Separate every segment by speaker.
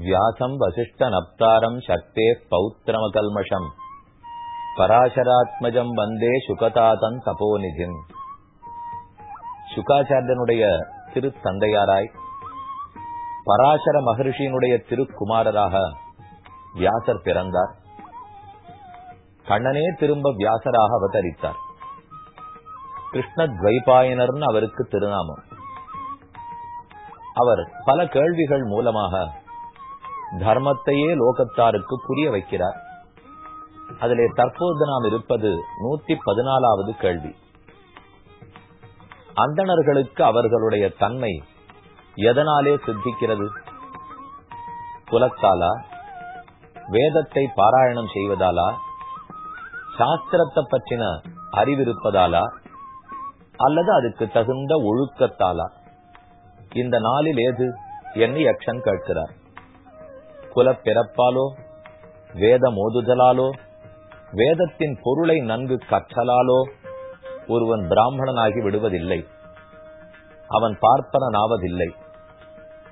Speaker 1: வியாசம் வசிஷ்ட நப்தாரம் சக்தே பௌத்திரமகல்மஷம் பராசராத்மஜம் வந்தே சுகதாதன் தபோநிதின் சுகாச்சாரியனுடைய திரு தந்தையாராய் பராசர மகர்ஷியினுடைய திருக்குமாரராக வியாசர் பிறந்தார். கண்ணனே திரும்ப வியாசராக அவதரித்தார். கிருஷ்ண துவைபாயனர்னு அவருக்கு திருநாமம். அவர் பல கேள்விகள் மூலமாக தர்மத்தையே லோகத்தாருக்கு புரிய வைக்கிறார். அதிலே தற்போது நாம் இருப்பது நூத்தி பதினாலாவது கேள்வி. அந்தணர்களுக்கு அவர்களுடைய தன்மை எதனாலே சித்திக்கிறது? குலத்தாலா? வேதத்தை பாராயணம் செய்வதாலா? சாஸ்திரத்தை பற்றின அறிவிருப்பதாலா? அல்லது அதுக்கு தகுந்த ஒழுக்கத்தாலா? இந்த நாளில் ஏது? என்று யக்ஷன் கேட்கிறார். குலப்பிறப்பாலோ வேதம் ஓதுதலாலோ வேதத்தின் பொருளை நன்கு கற்றலாலோ ஒருவன் பிராமணனாகி விடுவதில்லை. அவன் பார்ப்பனாவதில்லை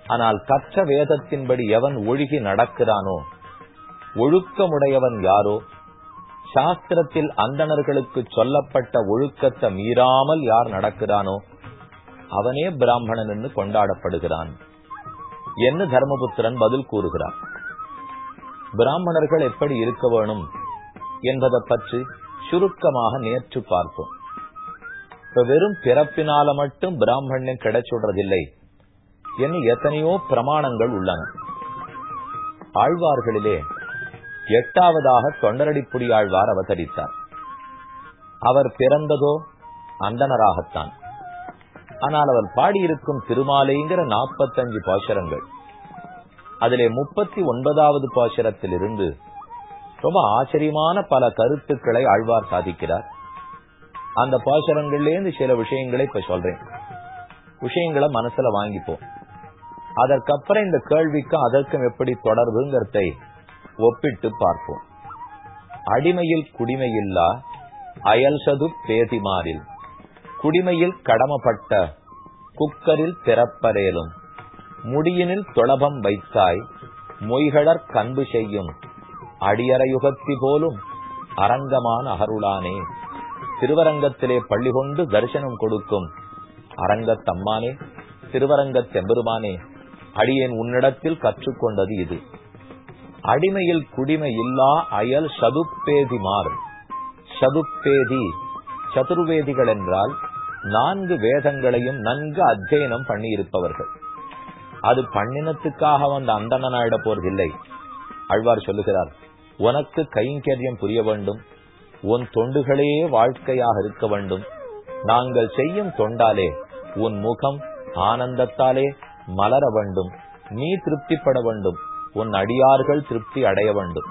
Speaker 1: ஆனால் கற்ற வேதத்தின்படி எவன் ஒழுகி நடக்கிறானோ ஒழுக்கமுடையவன் யாரோ சாஸ்திரத்தில் அந்தணர்களுக்கு சொல்லப்பட்ட ஒழுக்கத்தை மீறாமல் யார் நடக்கிறானோ அவனே பிராமணன் என்று கொண்டாடப்படுகிறான். என்று தர்மபுத்திரன் பதில் கூறுகிறார் பிராமணர்கள் எப்படி இருக்க வேணும் என்பதை பற்றி சுருக்கமாக நேற்று பார்த்தோம் இப்ப வெறும் பிறப்பினால மட்டும் பிராமணன் கிடைச்சுடுறதில்லை என்று எத்தனையோ பிரமாணங்கள் உள்ளன. ஆழ்வார்களிலே எட்டாவதாக தொண்டரடிப்புடி ஆழ்வார் அவதரித்தார். அவர் பிறந்ததோ அந்தனராகத்தான் ஆனால் அவர் பாடியிருக்கும் திருமாலைங்கிற நாற்பத்தஞ்சு பாசரங்கள். அதிலே முப்பத்தி ஒன்பதாவது பாசுரத்திலிருந்து ரொம்ப ஆச்சரியமான பல கருத்துக்களை ஆழ்வார் சாதிக்கிறார். அந்த பாசரங்கள்லேருந்து சில விஷயங்களை இப்ப சொல்றேன். விஷயங்களை மனசுல வாங்கிப்போம். அதற்கப்புறம் இந்த கேள்விக்கும் அதற்கும் எப்படி தொடர்புங்கிறதை ஒப்பிட்டு பார்ப்போம். அடிமையில் குடிமையில்லா அயல்சது பேதிமாரில். குடிமையில் கடமப்பட்ட குக்கரில் பிறப்பரேலும் முடியினில் தொளபம் வைத்தாய் மொய்களற் கண்பு செய்யும் அடியறையுகத்தி போலும் அரங்கமான அகருளானே. திருவரங்கத்திலே பள்ளி கொண்டு தரிசனம் கொடுக்கும் அரங்கத்தம்மானே திருவரங்கத் செம்பெருமானே அடியேன் உன்னிடத்தில் கற்றுக்கொண்டது இது. அடிமையில் குடிமை இல்லா அயல் சதுப்பேதிமார் சதுப்பேதி சதுர்வேதிகள் என்றால் நான்கு வேதங்களையும் நன்கு அத்தியனம் பண்ணி இருப்பவர்கள் அது பண்ணினத்துக்காக வந்த அந்தணனாயிட போறதில்லை. அழ்வார் சொல்லுகிறார் உனக்கு கைங்கரியம் புரிய வேண்டும். உன் தொண்டுகளே வாழ்க்கையாக இருக்க வேண்டும். நாங்கள் செய்யும் தொண்டாலே உன் முகம் ஆனந்தத்தாலே மலர வேண்டும். நீ திருப்திப்பட வேண்டும். உன் அடியார்கள் திருப்தி அடைய வேண்டும்.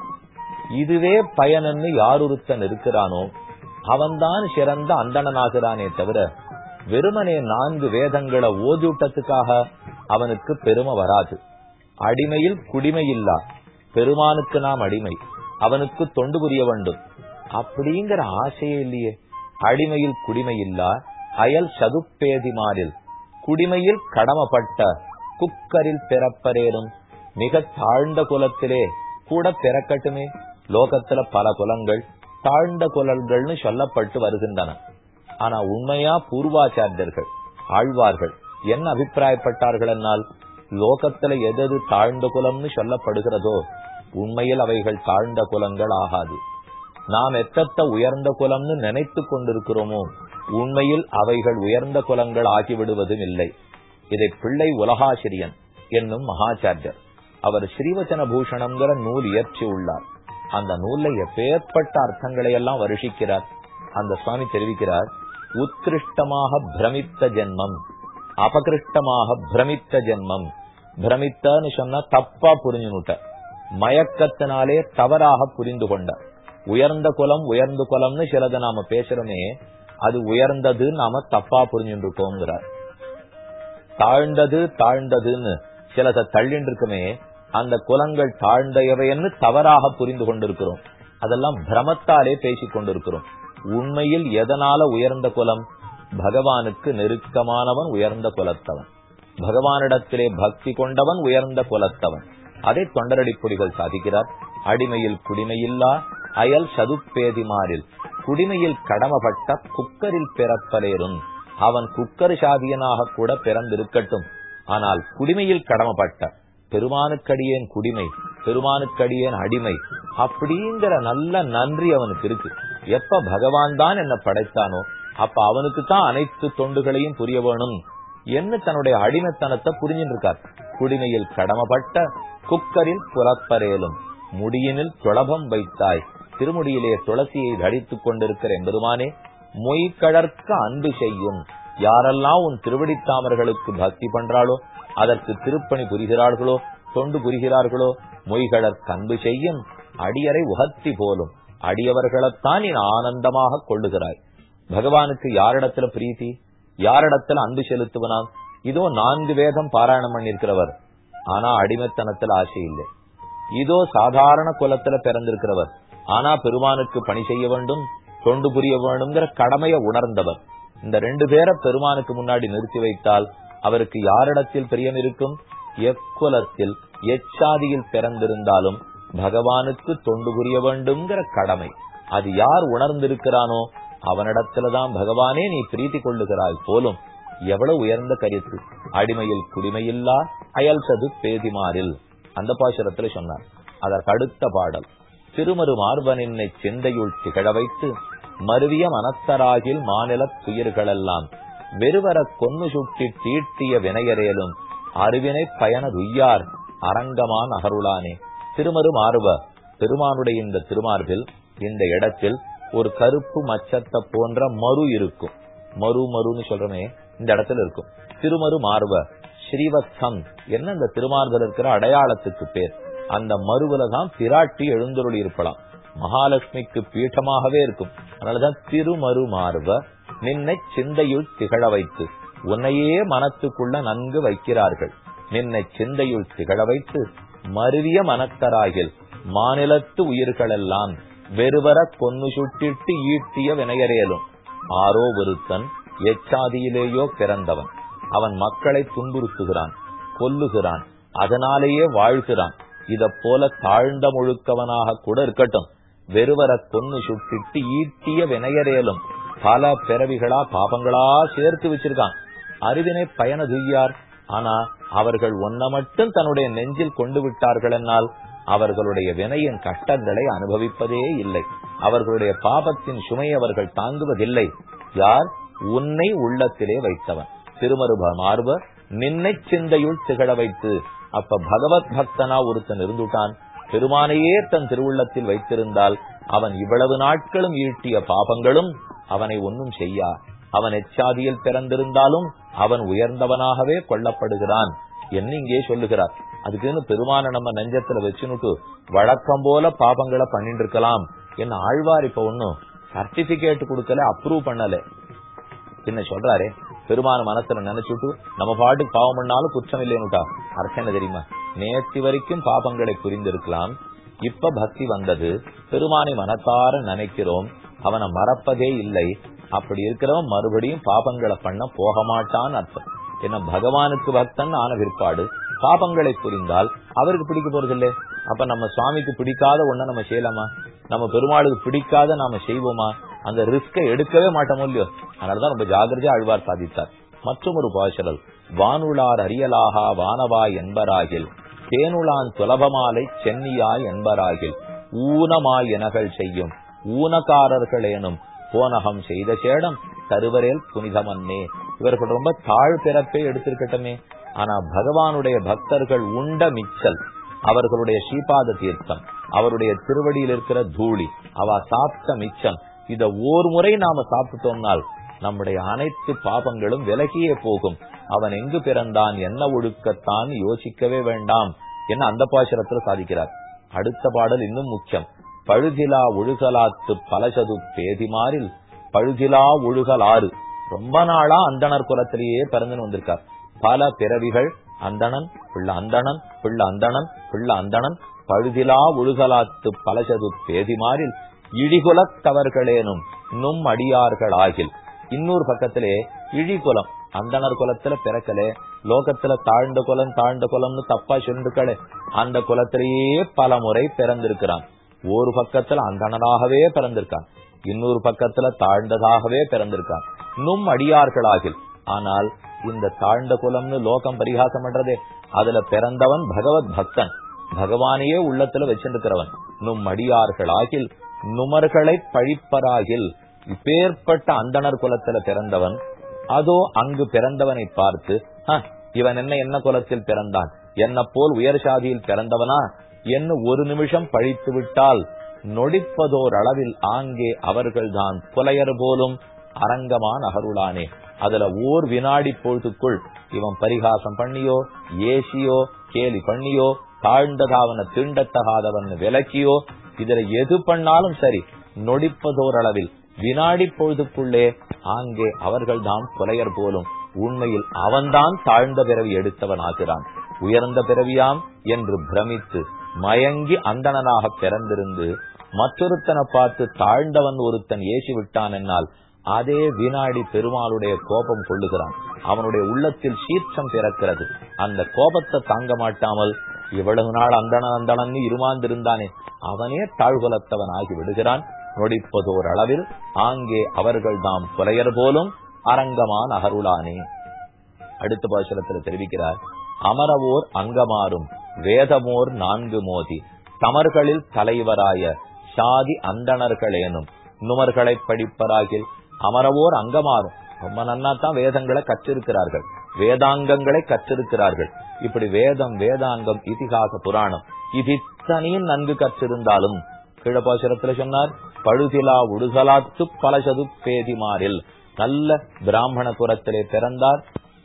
Speaker 1: இதுவே பயனன்னு ஒருத்தன் இருக்கிறானோ அவன்தான் சிறந்த அந்தணனாகிறானே தவிர வெறுமனே நான்கு வேதங்களை ஓதூட்டத்துக்காக அவனுக்கு பெருமை வராது. அடிமையில் குடிமையில்லா. பெருமானுக்கு நாம் அடிமை. அவனுக்கு தொண்டு புரிய வேண்டும். அப்படிங்கிற ஆசையே இல்லையே. அடிமையில் குடிமையில்லா. அயல் சதுப்பேதிமாரில். குடிமையில் கடமப்பட்ட. குக்கரில் பிறப்பரேனும் மிக தாழ்ந்த குலத்திலே கூட பிறக்கட்டுமே. லோகத்துல பல குலங்கள். தாழ்ந்த குரல்கள்னு சொல்லப்பட்டு வருகின்றன. ஆனா உண்மையா பூர்வாச்சாரியர்கள் ஆழ்வார்கள் என்ன அபிப்பிராயப்பட்டார்கள் என்னால்? லோகத்துல எதது தாழ்ந்த குலம்னு சொல்லப்படுகிறதோ உண்மையில் அவைகள் தாழ்ந்த குலங்கள் ஆகாது. நாம் எத்தத்த உயர்ந்த குலம்னு நினைத்து கொண்டிருக்கிறோமோ உண்மையில் அவைகள் உயர்ந்த குலங்கள் ஆகிவிடுவதும் இல்லை. இதை பிள்ளை உலகாசிரியன் என்னும் மகாச்சாரியர் அவர் ஸ்ரீவச்சன பூஷணம்ங்கிற நூல் இயற்றி உள்ளார் அந்த நூல்ல எப்பேற்பட்ட அர்த்தங்களை எல்லாம் வருஷிக்கிறார். அந்த சுவாமி தெரிவிக்கிறார் உத்கிருஷ்டமாக பிரமித்த ஜென்மம் அபகிருஷ்டமாக பிரமித்த ஜென்மம் பிரமித்தன்னு சொன்னா தப்பா புரிஞ்சுனுட்ட. மயக்கத்தினாலே தவறாக புரிந்து கொண்ட. உயர்ந்த குலம் உயர்ந்த குலம்னு சிலதை நாம பேசுறோமே அது உயர்ந்தது நாம தப்பா புரிஞ்சுட்டு இருக்கோங்கிறார் தாழ்ந்தது தாழ்ந்ததுன்னு சிலதை தள்ளிட்டு இருக்குமே அந்த குலங்கள் தாழ்ந்தவைன்னு தவறாக புரிந்து கொண்டிருக்கிறோம். அதெல்லாம் பிரமத்தாலே பேசிக் கொண்டிருக்கிறோம். உண்மையில் எதனால உயர்ந்த குலம்? பகவானுக்கு நெருக்கமானவன் உயர்ந்த குலத்தவன். பகவானிடத்திலே பக்தி கொண்டவன் உயர்ந்த குலத்தவன். அதை தொண்டரடிப்பொடிகள் சாதிக்கிறார். அடிமையில் குடிமையில்லா அயல் சதுப்பேதிமாரில். குடிமையில் கடமப்பட்ட குக்கரில் பிறப்பலேறும். அவன் குக்கர் சாதியனாக கூட பிறந்திருக்கட்டும். ஆனால் குடிமையில் கடமப்பட்ட பெருமானுக்கடியேன் குடிமை பெருமானுக்கடியேன் அடிமை அப்படிங்கிற நல்ல நன்றி அவனுக்கு இருக்கு. எப்ப பகவான் தான் என்ன படைத்தானோ அப்ப அவனுக்கு தான் அனைத்து தொண்டுகளையும் புரிய வேணும் என்ன தன்னுடைய அடிமைத்தனத்தை புரிஞ்சுட்டு இருக்கார் குடிமையில் கடமப்பட்ட குக்கரில் புறப்பரேலும் முடியினில் துளபம் வைத்தாய் திருமுடியிலே துளசியை தடித்துக் கொண்டிருக்கிற பெருமானே மொய் கடற்க அன்பு செய்யும். யாரெல்லாம் உன் திருவடித்தாமர்களுக்கு பக்தி பண்றாளோ அதற்கு திருப்பணி புரிகிறார்களோ தொண்டு புரிகிறார்களோ மொய்கடற்கு கன்பு செய்யும் அடியரை உகத்தி போலும் அடியவர்களைத்தான் நீ ஆனந்தமாக கொள்ளுகிறாய். பகவானுக்கு யாரிடத்துல பிரீத்தி? யாரிடத்துல அன்பு செலுத்துவனாம்? இதோ நான்கு வேதம் பாராயணம் பண்ணிருக்கிறவர் ஆனா அடிமைத்தனத்துல ஆசை இல்லை. இதோ சாதாரண குலத்துல பிறந்திருக்கிறவர். ஆனா பெருமானுக்கு பணி செய்ய வேண்டும் தொண்டு புரிய வேண்டும்ங்கிற கடமையை உணர்ந்தவர். இந்த ரெண்டு பேரை பெருமானுக்கு முன்னாடி நிறுத்தி வைத்தால் அவருக்கு யாரிடத்தில் பிரியம் இருக்கும்? எக்குலத்தில் எச்சாதியில் பிறந்திருந்தாலும் பகவானுக்கு தொண்டு புரிய வேண்டும்ங்கிற கடமை. அது யார் உணர்ந்திருக்கிறானோ அவனிடத்துலதான் பகவானே நீ பிரீத்தி கொள்ளுகிறாய் போலும் எவ்வளவு உயர்ந்த கருத்து. அடிமையில் குடிமையில்லா அயல்சது பேதிமாறில். அந்த பாசுரத்துல சொன்னார். அதற்கு அடுத்த பாடல். திருமரு மார்பனின்னை சிந்தையுள் திகழ வைத்து மருவிய மனத்தராகில் மாநில துயிர்களெல்லாம் வெறுவர கொன்னு சுட்டி தீட்டிய வினையரேலும் அருவினை பயனதுய்யார் அரங்கமான் அகருளானே. திருமரு மாறுவ பெருமானுடைய இந்த திருமார்பில் இந்த இடத்தில் ஒரு கருப்பு மச்சத்தை போன்ற மறு இருக்கும். மறு மறுன்னு சொல்றமே இந்த இடத்துல இருக்கும். திருமரு மார்வ ஸ்ரீவத்சம் என்ன இந்த திருமார்பில் இருக்கிற அடையாளத்துக்கு பேர்? அந்த மறுவில தான் பிராட்டி எழுந்தருளி இருப்பலாம் மகாலட்சுமிக்கு பீட்டமாகவே இருக்கும். அதனாலதான் திருமருமார்வ நின்னை சிந்தையுள் திகழ வைத்து உன்னையே மனத்துக்குள்ள நன்கு வைக்கிறார்கள். நின்னை சிந்தையுள் திகழ வைத்து மருவிய மனத்தராகில் மாநிலத்து உயிர்களெல்லாம் வெறுவர கொன்னு சுட்டிட்டு ஈட்டிய வினையரேலும். ஆரோ ஒருத்தன் எச்சாதியிலேயோ பிறந்தவன். அவன் மக்களை துன்புறுத்துகிறான் கொல்லுகிறான் அதனாலேயே வாழ்கிறான். இத போல தாழ்ந்த முழுக்கவனாக கூட இருக்கட்டும். வெறுவர தொன்னு சுட்டிட்டு ஈட்டிய வினையரேலும் பல பிறவிகளா பாபங்களா சேர்த்து வச்சிருக்கான். அறிவினை பயன துய்யார் ஆனா அவர்கள் ஒன்ன மட்டும் தன்னுடைய நெஞ்சில் கொண்டு விட்டார்கள் என்னால் அவர்களுடைய வினையின் கஷ்டங்களை அனுபவிப்பதே இல்லை. அவர்களுடைய பாபத்தின் சுமை அவர்கள் தாங்குவதில்லை. யார்? உன்னை உள்ளத்திலே வைத்தவன். திருமருப மார்ப நின்னை சிந்தையுள் திகழ வைத்து. அப்ப பகவத் பக்தனா ஒருத்தன் இருந்துட்டான். பெருமானையே தன் திருவுள்ளத்தில் வைத்திருந்தால் அவன் இவ்வளவு நாட்களும் ஈட்டிய பாபங்களும் அவனை ஒன்னும் செய்யா. அவன் எச்சாதியில் பிறந்திருந்தாலும் அவன் உயர்ந்தவனாகவே கொல்லப்படுகிறான் என்ன இங்கே சொல்லுகிறார். அதுக்குன்னு பெருமான நம்ம நெஞ்சத்துல வச்சுனுட்டு வழக்கம் போல பாபங்களை பண்ணிட்டு இருக்கலாம் என்ன ஆழ்வார் இப்ப ஒன்னும் சர்டிபிகேட் கொடுக்கல அப்ரூவ் பண்ணல. என்ன சொல்றாரே பெருமான மனசுல நினைச்சுட்டு நம்ம பாட்டுக்கு பாவம் பண்ணாலும் குற்றம் இல்லைன்னுட்டா அர்த்தம் என்ன தெரியுமா? நேற்று வரைக்கும் பாபங்களை புரிந்திருக்கலாம். இப்ப பக்தி வந்தது. பெருமானை மனத்தார நினைக்கிறோம். அவனை மறப்பதே இல்லை. அப்படி இருக்கிறவன் மறுபடியும் பாபங்களை பண்ண போக மாட்டான் அர்த்தம். என்ன பகவானுக்கு பக்தன் ஆன பிற்பாடு. பாபங்களை புரிந்தால் அவருக்கு பிடிக்க போறதில்லை அப்ப நம்ம சுவாமிக்கு பிடிக்காத ஒண்ண நம்ம செய்யலாமா? நம்ம பெருமாளுக்கு பிடிக்காத நாம செய்வோமா? அந்த ரிஸ்கை எடுக்கவே மாட்டோமோ இல்லையோ? அதனாலதான் ரொம்ப ஜாகிரதையா ஆழ்வார் சாதித்தார். மற்றும் ஒரு பாசலல் வானுளார் அரியலாகா வானவா என்பராகில் தேனுளான் துலபமாலை சென்னியாய் என்பராகில் ஊனமாய் எனகள் செய்யும் ஊனக்காரர்களேனும் போனகம் செய்த சேடம் தருவரேல் புனிதமன்னே. இவர்கள் ரொம்ப தாழ் பிறப்பே எடுத்திருக்கட்டுமே. ஆனா பகவானுடைய பக்தர்கள் உண்ட மிச்சல். அவர்களுடைய ஸ்ரீபாத தீர்த்தம் அவருடைய திருவடியில் இருக்கிற தூளி அவ சாப்பிட்ட மிச்சம். இத ஓர் முறை நாம சாப்பிட்டோம்னால் நம்முடைய அனைத்து பாபங்களும் விலகியே போகும். அவன் எங்கு பிறந்தான் என்ன ஒழுக்கத்தான் யோசிக்கவே வேண்டாம் என்ன அந்த பாசுரத்துல சாதிக்கிறார். அடுத்த பாடல் இன்னும் முக்கியம் பழுதிலா ஒழுகலாத்து பலசது பேதிமாறில் பழுதிலா ஒழுகலாறு. ரொம்ப நாளா அந்தனர் குலத்திலேயே பிறந்துன்னு வந்திருக்கார். பல பிறவிகள் அந்தணன் பிள்ள அந்தணன் பிள்ள அந்தணன் பிள்ள அந்தணன் பழுதிலா ஒழுகலாத்து பலசது பேதிமாறில் இழிகுலத்தவர்களேனும் நும் அடியார்கள் ஆகில் இன்னொரு பக்கத்திலே இழிகுலம் அந்தனர் குலத்துல பிறக்கலே. லோகத்துல தாழ்ந்த குலம் தாழ்ந்த குலம்னு தப்பா சொல்லிருக்கலே அந்த குலத்திலேயே பல முறை பிறந்திருக்கிறான். ஒரு பக்கத்துல அந்தணனாகவே பிறந்திருக்கான். இன்னொரு பக்கத்துல தாழ்ந்ததாகவே பிறந்திருக்கான். நும் அடியார்களாகில். ஆனால் இந்த தாழ்ந்த குலம்னு லோகம் பரிகாசம் பண்றதே. அதுல பிறந்தவன் பகவத் பக்தன். பகவானையே உள்ளத்துல வச்சிருக்கிறவன். நும் அடியார்களாகில் நுமர்களை பழிப்பராகில் இப்பேற்பட்ட அந்தணர் குலத்துல பிறந்தவன் அதோ அங்கு பிறந்தவனை பார்த்து இவன் என்ன என்ன குலத்தில் பிறந்தான்? என்ன போல் உயர் சாதியில் பிறந்தவனா? என்ன ஒரு நிமிஷம் பழித்து விட்டால் நொடிப்பதோர் அளவில் ஆங்கே அவர்கள்தான் புலையர் போலும் அரங்கமான அகருளானே. அதுல ஓர் வினாடி பொழுதுக்குள் இவன் பரிகாசம் பண்ணியோ? ஏசியோ? கேலி பண்ணியோ? தாழ்ந்ததாவன தீண்டத்தகாதவன் விலக்கியோ? இதுல எது பண்ணாலும் சரி நொடிப்பதோர் அளவில் வினாடி பொழுதுக்குள்ளே ஆங்கே அவர்கள்தான் புலையர் போலும். உண்மையில் அவன்தான் தாழ்ந்த பிறவி எடுத்தவன் ஆகிறான் உயர்ந்த பிறவியாம் என்று பிரமித்து மயங்கி அந்தணனாக பிறந்திருந்து மற்றொருத்தனை பார்த்து தாழ்ந்தவன் ஒருத்தன் ஏசி விட்டான் என்னால் அதே வினாடி பெருமாளுடைய கோபம் கொள்ளுகிறான். அவனுடைய உள்ளத்தில் சீற்றம் பிறக்கிறது. அந்த கோபத்தை தாங்க மாட்டாமல் இவ்வளவு நாள் அந்தணன் அந்தணன் இருமாந்திருந்தானே. அவனே தாழ்குலத்தவன் ஆகி விடுகிறான். நொடிப்பதோர் அளவில் ஆங்கே அவர்கள் தாம் தொலையர் போலும் அரங்கமான் அகருளானே. அடுத்த பாசனத்தில் தெரிவிக்கிறார் அமரவோர் அங்கமாறும் வேதமோர் நான்கு மோதி தமர்களில் தலைவராய சாதி அந்தணர்களேனும் நுமர்களை படிப்பராகில் அமரவோர் அங்கமாறும். ரொம்ப நன்னா தான் வேதங்களை கற்றிருக்கிறார்கள் வேதாங்கங்களை கற்றிருக்கிறார்கள். இப்படி வேதம் வேதாங்கம் இதிகாச புராணம் இது இத்தனையும் நன்கு கற்றிருந்தாலும் கீழபாசுரத்துல சொன்னார் பழுதிலா உடுசலாத்து பலசது பேதிமாரில். நல்ல பிராமண குரத்திலே பிறந்தார்.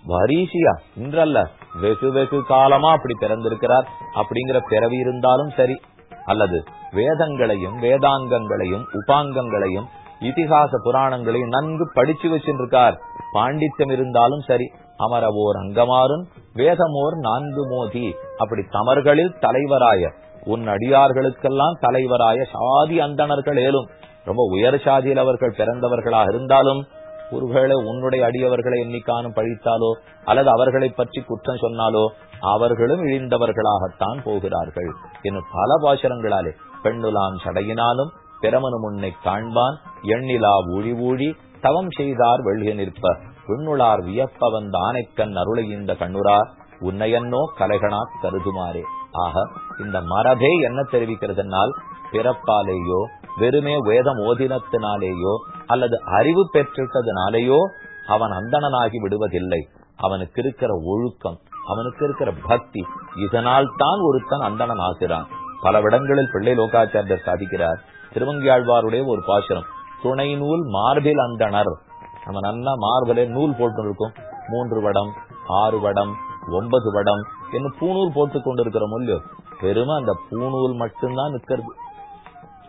Speaker 1: வரிசியா இன்றல்ல வெகு வெகு காலமா அப்படி பிறந்திருக்கிறார். அப்படிங்கிற பிறவி இருந்தாலும் சரி அல்லது வேதங்களையும் வேதாங்கங்களையும் உபாங்கங்களையும் இதிகாச புராணங்களையும் நன்கு படிச்சு வச்சிருக்கார் பாண்டித்யம் இருந்தாலும் சரி அமரவோர் அங்கமாறும் வேதமோர் நான்கு மோதி. அப்படி தமர்களில் தலைவராய உன் அடியார்களுக்கெல்லாம் தலைவராய சாதி அந்தணர்கள் ஏலும் ரொம்ப உயர் சாதியில் அவர்கள் பிறந்தவர்களாக இருந்தாலும் ஒருவேளை உன்னுடைய அடியவர்களை எண்ணிக்கானும் பழித்தாலோ அல்லது அவர்களை பற்றி குற்றம் சொன்னாலோ அவர்களும் இழிந்தவர்களாகத்தான் போகிறார்கள். இன்னும் பல பாசரங்களாலே பெண்ணுலாம் சடையினாலும் பிறமனு முன்னை காண்பான் எண்ணிலா ஊழி ஊழி தவம் செய்தார் வெள்ளிய நிற்ப. விண்ணுளார் வியப்ப வந்த ஆனைக்கண் அருளை இந்த கண்ணுரார் உன்னையன்னோ கலைகனா கருதுமாறே. ஆக இந்த மரபே என்ன தெரிவிக்கிறதுனால் பிறப்பாலேயோ வெறுமே வேதம் ஓதினத்தினாலேயோ அல்லது அறிவு பெற்றிருக்கிறதுனாலேயோ அவன் அந்தணனாகி விடுவதில்லை. அவனுக்கு இருக்கிற ஒழுக்கம் அவனுக்கு இருக்கிற பக்தி இதனால் தான் ஒருத்தன் அந்தணன் ஆகிறான் பல இடங்களில் பிள்ளை லோகாச்சாரியர் சாதிக்கிறார். திருவங்கியாழ்வாருடைய ஒரு பாசுரம் துணை நூல் மார்பில் அந்தணர். நம்ம நல்லா மார்பிலே நூல் போட்டு இருக்கும் மூன்று வடம் ஆறு வடம் ஒன்பது வடம் என்ன பூணூல் போட்டு கொண்டிருக்கிற முல்லு பெருமை அந்த பூணூல் மட்டும்தான் நிக்கிறது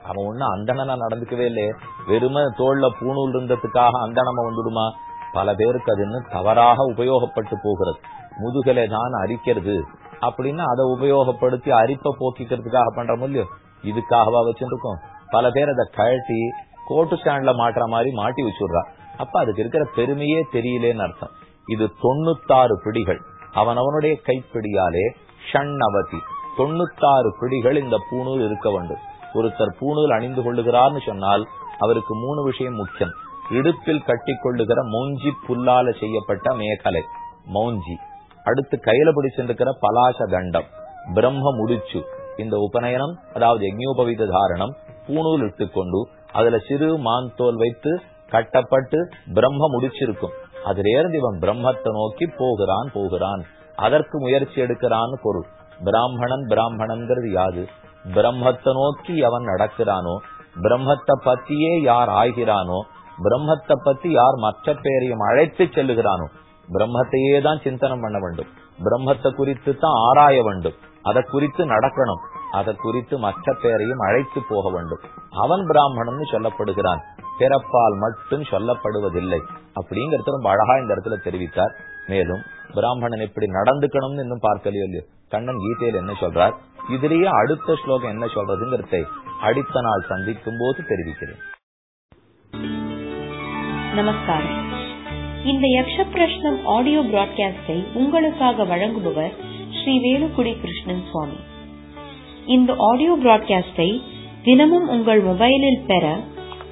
Speaker 1: அவன் ஒண்ணு அந்தணனா நடந்துக்கவே இல்லையே. வெறுமை தோல்ல பூணூல் இருந்ததுக்காக அந்தணம வந்துடுமா? பல பேருக்கு அது இன்னும் தவறாக உபயோகப்பட்டு போகிறது. முதுகலை தான் அரிக்கிறது. அப்படின்னு அதை உபயோகப்படுத்தி அரிப்ப போக்கிக்கிறதுக்காக பண்ற முல்லியோ இதுக்காகவா வச்சுருக்கோம். பல பேர் அதை கழட்டி கோட்டு ஸ்டாண்ட்ல மாட்டுற மாதிரி மாட்டி வச்சுடுறா. அப்ப அதுக்கு இருக்கிற பெருமையே தெரியலேன்னு அர்த்தம். இது தொண்ணூத்தாறு பிடிகள். அவன் அவனுடைய கைப்பிடியாலே ஷண்ணவதி. தொண்ணூத்தாறு பிடிகள் இந்த பூணூல் இருக்க வேண்டும். ஒருத்தர் பூணூல் அணிந்து கொள்ளுகிறார்னு சொன்னால் அவருக்கு மூணு விஷயம் முக்கியம். இடுப்பில் கட்டி கொள்ளுகிற மௌஞ்சி புல்லால செய்யப்பட்ட மேகலை. மௌஞ்சி. அடுத்து கையில பிடிச்சிருக்கிற பலாச தண்டம் பிரம்ம முடிச்சு. இந்த உபநயனம் அதாவது யஜ்யோபவித தாரணம் பூணூல் இட்டுக்கொண்டு அதுல சிறு மான் தோல் வைத்து கட்டப்பட்டு பிரம்ம முடிச்சிருக்கும். அதிலிருந்து இவன் பிரம்மத்தை நோக்கி போகிறான் போகிறான். அதற்கு முயற்சி எடுக்கிறான்னு பொருள். பிராமணன் பிராமணன்கிறது யாது? பிரம்மத்தை நோக்கி அவன் நடக்கிறானோ? பிரம்மத்தை பத்தியே யார் ஆகிறானோ பிரம்மத்தை பத்தி யார் மற்ற பேரையும் அழைத்து செல்லுகிறானோ? பிரம்மத்தையே தான் சிந்தனம் பண்ண வேண்டும். பிரம்மத்தை குறித்து தான் ஆராய வேண்டும். அதை குறித்து நடக்கணும். அதை குறித்து மற்ற பேரையும் அழைத்து போக வேண்டும். அவன் பிராமணன் சொல்லப்படுகிறான். பிறப்பால் மட்டும் சொல்லப்படுவதில்லை. அப்படிங்கறது ரொம்ப அழகா இந்த இடத்துல தெரிவித்தார். மேலும் பிராமணன் எப்படி நடந்துக்கணும்னு இன்னும் பார்க்கலையோ இல்லையோ கண்ணன் கீதையில என்ன சொல்றார்? இதுலயே அடுத்த ஸ்லோகம் என்ன சொல்றதுங்கிறத அடுத்த நாள் சந்திக்கும் போது தெரிவிக்கிறேன்.
Speaker 2: நமஸ்காரம். இந்த யக்ஷ பிரஷ்னம் ஆடியோ பிராட்காஸ்டை உங்களுக்காக வழங்குபவர் ஸ்ரீ வேலுக்குடி கிருஷ்ணன் சுவாமி. இந்த ஆடியோ பிராட்காஸ்டை தினமும் உங்கள் மொபைலில் பெற